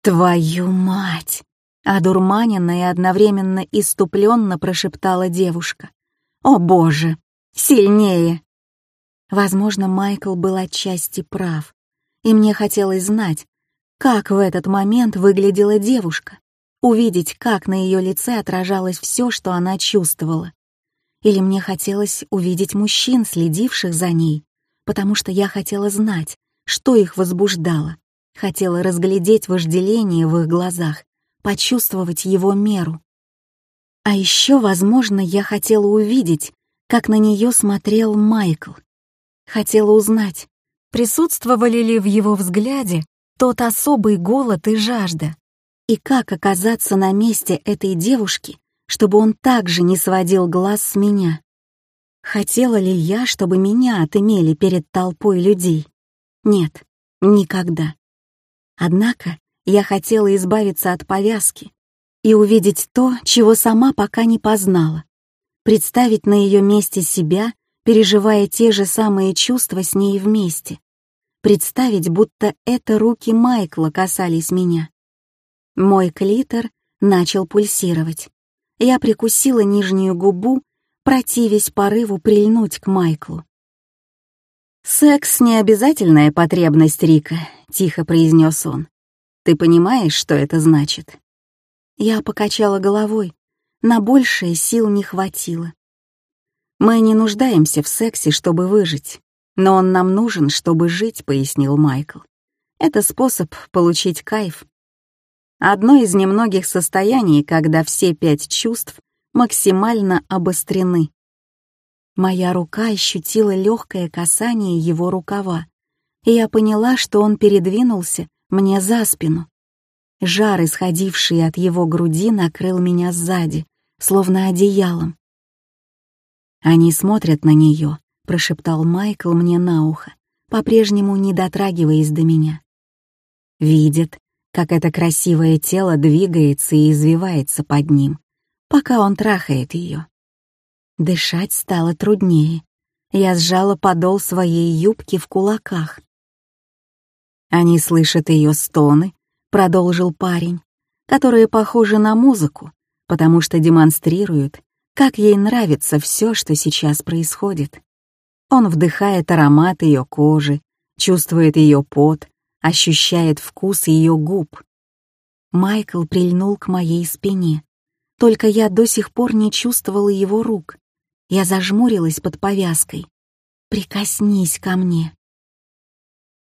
«Твою мать!» — одурманенно и одновременно иступленно прошептала девушка. «О боже! Сильнее!» Возможно, Майкл был отчасти прав, и мне хотелось знать, как в этот момент выглядела девушка, увидеть, как на ее лице отражалось все, что она чувствовала. Или мне хотелось увидеть мужчин, следивших за ней, потому что я хотела знать, что их возбуждало, хотела разглядеть вожделение в их глазах, почувствовать его меру. А еще, возможно, я хотела увидеть, как на нее смотрел Майкл. Хотела узнать, присутствовали ли в его взгляде тот особый голод и жажда, и как оказаться на месте этой девушки, чтобы он также не сводил глаз с меня. Хотела ли я, чтобы меня отымели перед толпой людей? Нет, никогда. Однако я хотела избавиться от повязки и увидеть то, чего сама пока не познала, представить на ее месте себя, переживая те же самые чувства с ней вместе, представить, будто это руки Майкла касались меня. Мой клитор начал пульсировать. Я прикусила нижнюю губу, противясь порыву прильнуть к Майклу. «Секс — не обязательная потребность Рика», — тихо произнес он. «Ты понимаешь, что это значит?» Я покачала головой. На большее сил не хватило. «Мы не нуждаемся в сексе, чтобы выжить, но он нам нужен, чтобы жить», — пояснил Майкл. «Это способ получить кайф, Одно из немногих состояний, когда все пять чувств максимально обострены. Моя рука ощутила легкое касание его рукава, и я поняла, что он передвинулся мне за спину. Жар, исходивший от его груди, накрыл меня сзади, словно одеялом. «Они смотрят на нее», — прошептал Майкл мне на ухо, по-прежнему не дотрагиваясь до меня. «Видят, как это красивое тело двигается и извивается под ним, пока он трахает ее. Дышать стало труднее. Я сжала подол своей юбки в кулаках. Они слышат ее стоны, продолжил парень, которые похожи на музыку, потому что демонстрируют, как ей нравится все, что сейчас происходит. Он вдыхает аромат ее кожи, чувствует ее пот, ощущает вкус ее губ. Майкл прильнул к моей спине. Только я до сих пор не чувствовала его рук. Я зажмурилась под повязкой. «Прикоснись ко мне».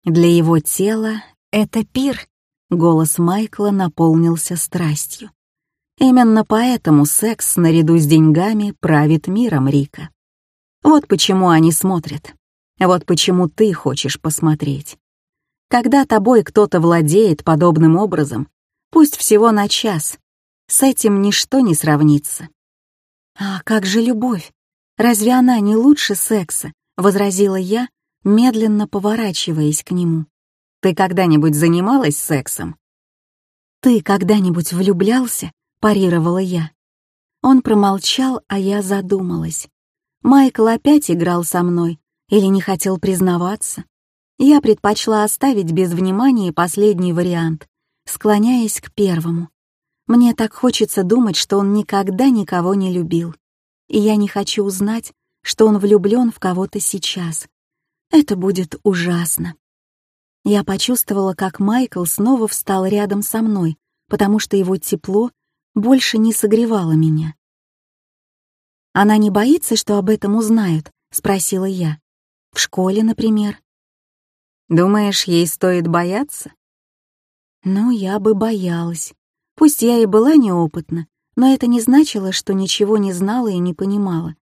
Для его тела это пир. Голос Майкла наполнился страстью. Именно поэтому секс наряду с деньгами правит миром Рика. Вот почему они смотрят. Вот почему ты хочешь посмотреть. Когда тобой кто-то владеет подобным образом, пусть всего на час, с этим ничто не сравнится. «А как же любовь? Разве она не лучше секса?» — возразила я, медленно поворачиваясь к нему. «Ты когда-нибудь занималась сексом?» «Ты когда-нибудь влюблялся?» — парировала я. Он промолчал, а я задумалась. Майкл опять играл со мной или не хотел признаваться. Я предпочла оставить без внимания последний вариант, склоняясь к первому. Мне так хочется думать, что он никогда никого не любил. И я не хочу узнать, что он влюблен в кого-то сейчас. Это будет ужасно. Я почувствовала, как Майкл снова встал рядом со мной, потому что его тепло больше не согревала меня. «Она не боится, что об этом узнают?» — спросила я. «В школе, например». «Думаешь, ей стоит бояться?» «Ну, я бы боялась. Пусть я и была неопытна, но это не значило, что ничего не знала и не понимала.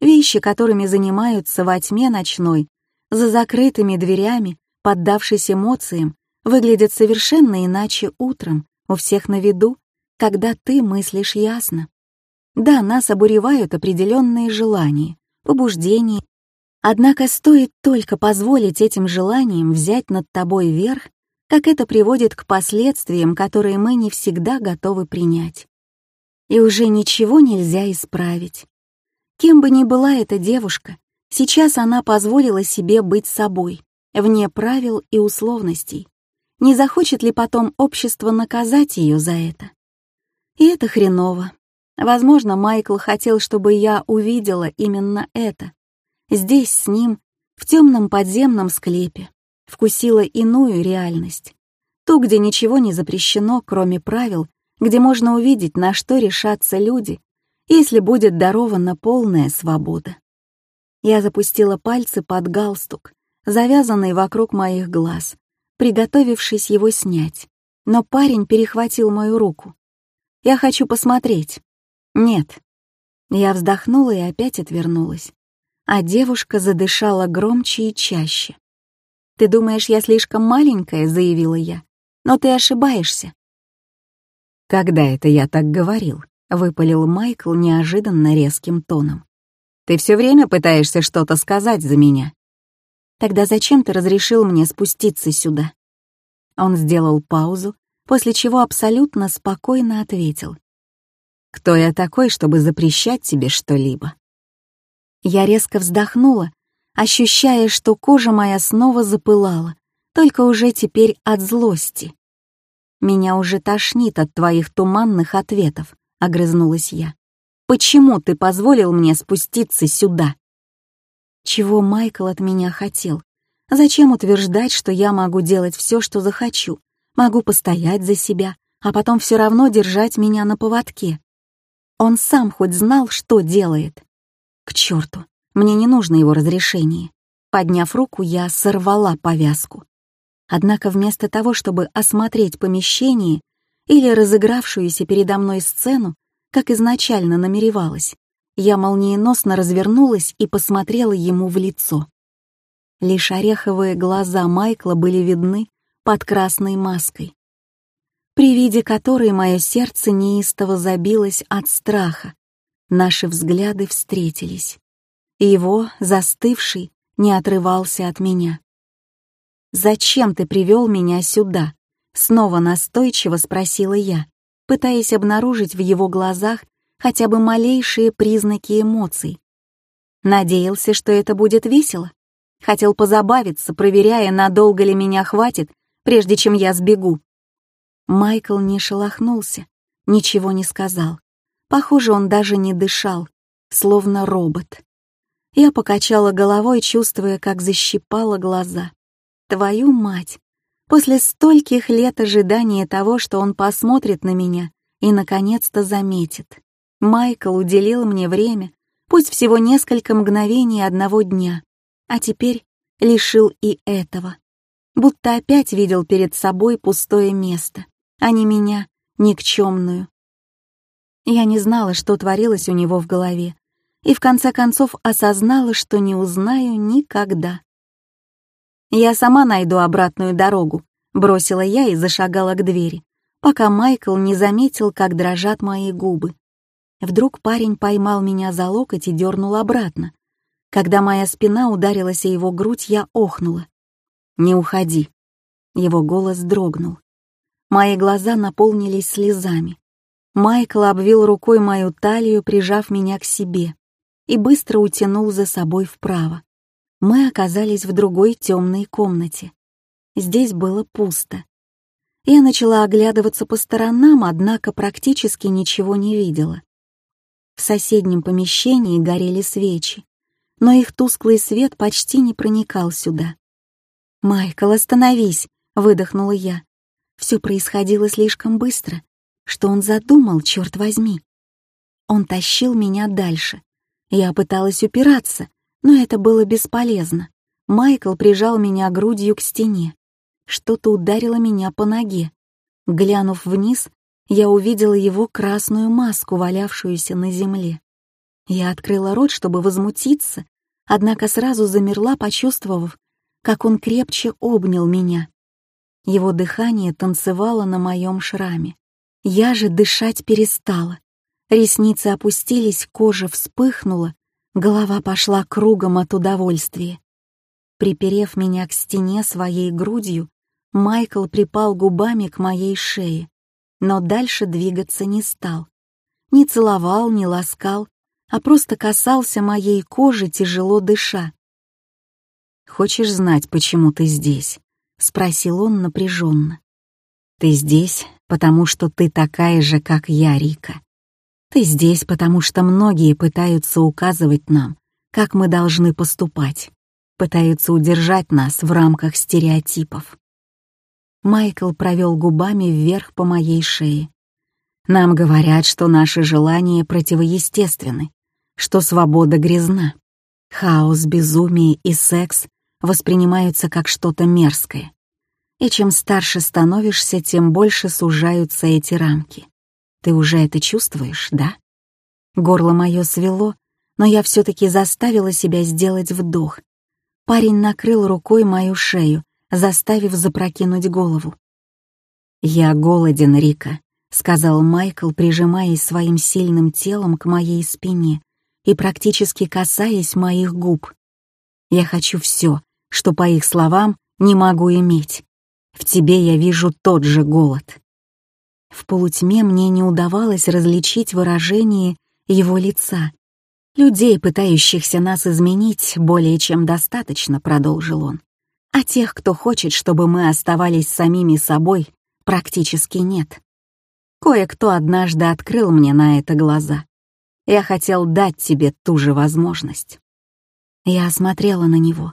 Вещи, которыми занимаются во тьме ночной, за закрытыми дверями, поддавшись эмоциям, выглядят совершенно иначе утром, у всех на виду, когда ты мыслишь ясно. Да, нас обуревают определенные желания, побуждения. Однако стоит только позволить этим желаниям взять над тобой верх, как это приводит к последствиям, которые мы не всегда готовы принять. И уже ничего нельзя исправить. Кем бы ни была эта девушка, сейчас она позволила себе быть собой, вне правил и условностей. Не захочет ли потом общество наказать ее за это? И это хреново. Возможно, Майкл хотел, чтобы я увидела именно это. Здесь с ним, в темном подземном склепе, вкусила иную реальность. Ту, где ничего не запрещено, кроме правил, где можно увидеть, на что решатся люди, если будет дарована полная свобода. Я запустила пальцы под галстук, завязанный вокруг моих глаз, приготовившись его снять. Но парень перехватил мою руку. Я хочу посмотреть». «Нет». Я вздохнула и опять отвернулась. А девушка задышала громче и чаще. «Ты думаешь, я слишком маленькая?» — заявила я. «Но ты ошибаешься». «Когда это я так говорил?» — выпалил Майкл неожиданно резким тоном. «Ты все время пытаешься что-то сказать за меня». «Тогда зачем ты разрешил мне спуститься сюда?» Он сделал паузу, после чего абсолютно спокойно ответил. «Кто я такой, чтобы запрещать тебе что-либо?» Я резко вздохнула, ощущая, что кожа моя снова запылала, только уже теперь от злости. «Меня уже тошнит от твоих туманных ответов», — огрызнулась я. «Почему ты позволил мне спуститься сюда?» Чего Майкл от меня хотел? Зачем утверждать, что я могу делать все, что захочу, могу постоять за себя, а потом все равно держать меня на поводке. Он сам хоть знал, что делает. К черту, мне не нужно его разрешение. Подняв руку, я сорвала повязку. Однако вместо того, чтобы осмотреть помещение или разыгравшуюся передо мной сцену, как изначально намеревалась, я молниеносно развернулась и посмотрела ему в лицо. Лишь ореховые глаза Майкла были видны под красной маской, при виде которой мое сердце неистово забилось от страха. Наши взгляды встретились. И его, застывший, не отрывался от меня. «Зачем ты привел меня сюда?» — снова настойчиво спросила я, пытаясь обнаружить в его глазах хотя бы малейшие признаки эмоций. Надеялся, что это будет весело. Хотел позабавиться, проверяя, надолго ли меня хватит, прежде чем я сбегу». Майкл не шелохнулся, ничего не сказал. Похоже, он даже не дышал, словно робот. Я покачала головой, чувствуя, как защипала глаза. Твою мать! После стольких лет ожидания того, что он посмотрит на меня и, наконец-то, заметит. Майкл уделил мне время, пусть всего несколько мгновений одного дня, а теперь лишил и этого. Будто опять видел перед собой пустое место, а не меня, никчемную. Я не знала, что творилось у него в голове, и в конце концов осознала, что не узнаю никогда. «Я сама найду обратную дорогу», — бросила я и зашагала к двери, пока Майкл не заметил, как дрожат мои губы. Вдруг парень поймал меня за локоть и дернул обратно. Когда моя спина ударилась о его грудь, я охнула. «Не уходи». Его голос дрогнул. Мои глаза наполнились слезами. Майкл обвил рукой мою талию, прижав меня к себе, и быстро утянул за собой вправо. Мы оказались в другой темной комнате. Здесь было пусто. Я начала оглядываться по сторонам, однако практически ничего не видела. В соседнем помещении горели свечи, но их тусклый свет почти не проникал сюда. «Майкл, остановись!» — выдохнула я. Все происходило слишком быстро, что он задумал, черт возьми? Он тащил меня дальше. Я пыталась упираться, но это было бесполезно. Майкл прижал меня грудью к стене. Что-то ударило меня по ноге. Глянув вниз, я увидела его красную маску, валявшуюся на земле. Я открыла рот, чтобы возмутиться, однако сразу замерла, почувствовав, как он крепче обнял меня. Его дыхание танцевало на моем шраме. Я же дышать перестала. Ресницы опустились, кожа вспыхнула, голова пошла кругом от удовольствия. Приперев меня к стене своей грудью, Майкл припал губами к моей шее, но дальше двигаться не стал. Не целовал, не ласкал, а просто касался моей кожи, тяжело дыша. «Хочешь знать, почему ты здесь?» — спросил он напряженно. «Ты здесь, потому что ты такая же, как я, Рика. Ты здесь, потому что многие пытаются указывать нам, как мы должны поступать, пытаются удержать нас в рамках стереотипов. Майкл провел губами вверх по моей шее. Нам говорят, что наши желания противоестественны, что свобода грязна. Хаос, безумие и секс воспринимаются как что-то мерзкое и чем старше становишься, тем больше сужаются эти рамки. Ты уже это чувствуешь, да? Горло мое свело, но я все-таки заставила себя сделать вдох. Парень накрыл рукой мою шею, заставив запрокинуть голову. «Я голоден, Рика», — сказал Майкл, прижимаясь своим сильным телом к моей спине и практически касаясь моих губ. «Я хочу все, что, по их словам, не могу иметь. В тебе я вижу тот же голод. В полутьме мне не удавалось различить выражение его лица. Людей, пытающихся нас изменить, более чем достаточно, продолжил он. А тех, кто хочет, чтобы мы оставались самими собой, практически нет. Кое-кто однажды открыл мне на это глаза. Я хотел дать тебе ту же возможность. Я осмотрела на него.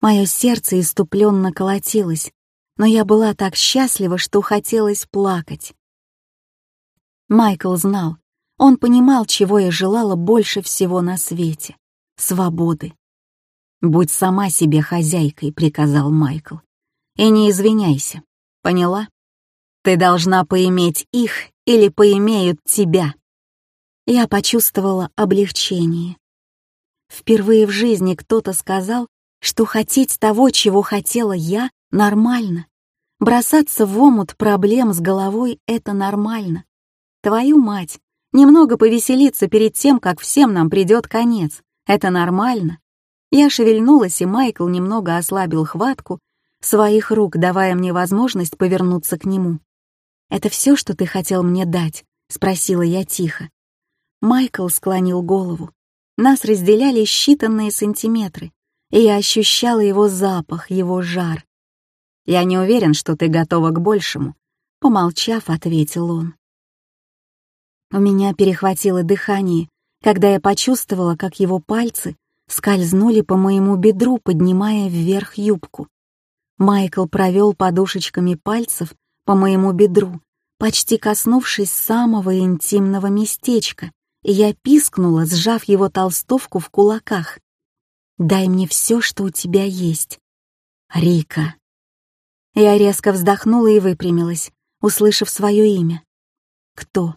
Мое сердце иступленно колотилось, но я была так счастлива, что хотелось плакать. Майкл знал, он понимал, чего я желала больше всего на свете — свободы. «Будь сама себе хозяйкой», — приказал Майкл. «И не извиняйся, поняла? Ты должна поиметь их или поимеют тебя». Я почувствовала облегчение. Впервые в жизни кто-то сказал, что хотеть того, чего хотела я, Нормально. Бросаться в омут проблем с головой — это нормально. Твою мать, немного повеселиться перед тем, как всем нам придет конец. Это нормально. Я шевельнулась, и Майкл немного ослабил хватку своих рук, давая мне возможность повернуться к нему. «Это все, что ты хотел мне дать?» — спросила я тихо. Майкл склонил голову. Нас разделяли считанные сантиметры, и я ощущала его запах, его жар. Я не уверен, что ты готова к большему», — помолчав, ответил он. У меня перехватило дыхание, когда я почувствовала, как его пальцы скользнули по моему бедру, поднимая вверх юбку. Майкл провел подушечками пальцев по моему бедру, почти коснувшись самого интимного местечка, и я пискнула, сжав его толстовку в кулаках. «Дай мне все, что у тебя есть». «Рика». Я резко вздохнула и выпрямилась, услышав свое имя. «Кто?»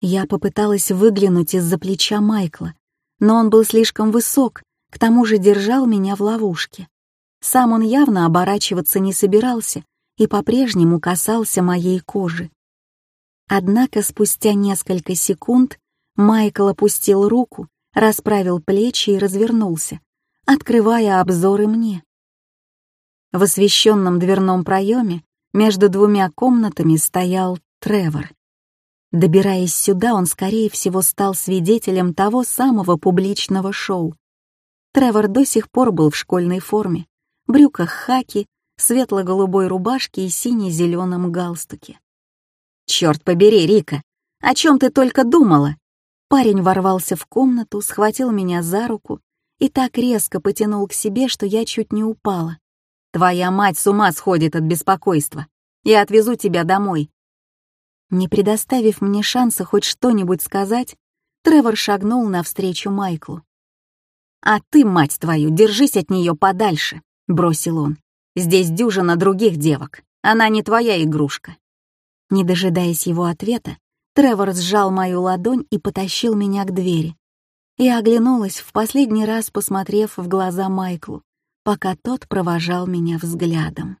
Я попыталась выглянуть из-за плеча Майкла, но он был слишком высок, к тому же держал меня в ловушке. Сам он явно оборачиваться не собирался и по-прежнему касался моей кожи. Однако спустя несколько секунд Майкл опустил руку, расправил плечи и развернулся, открывая обзоры мне. В освещенном дверном проеме между двумя комнатами стоял Тревор. Добираясь сюда, он, скорее всего, стал свидетелем того самого публичного шоу. Тревор до сих пор был в школьной форме, брюках хаки, светло-голубой рубашке и сине-зеленом галстуке. «Черт побери, Рика, о чем ты только думала?» Парень ворвался в комнату, схватил меня за руку и так резко потянул к себе, что я чуть не упала. «Твоя мать с ума сходит от беспокойства. Я отвезу тебя домой». Не предоставив мне шанса хоть что-нибудь сказать, Тревор шагнул навстречу Майклу. «А ты, мать твою, держись от нее подальше», — бросил он. «Здесь дюжина других девок. Она не твоя игрушка». Не дожидаясь его ответа, Тревор сжал мою ладонь и потащил меня к двери. Я оглянулась, в последний раз посмотрев в глаза Майклу, пока тот провожал меня взглядом.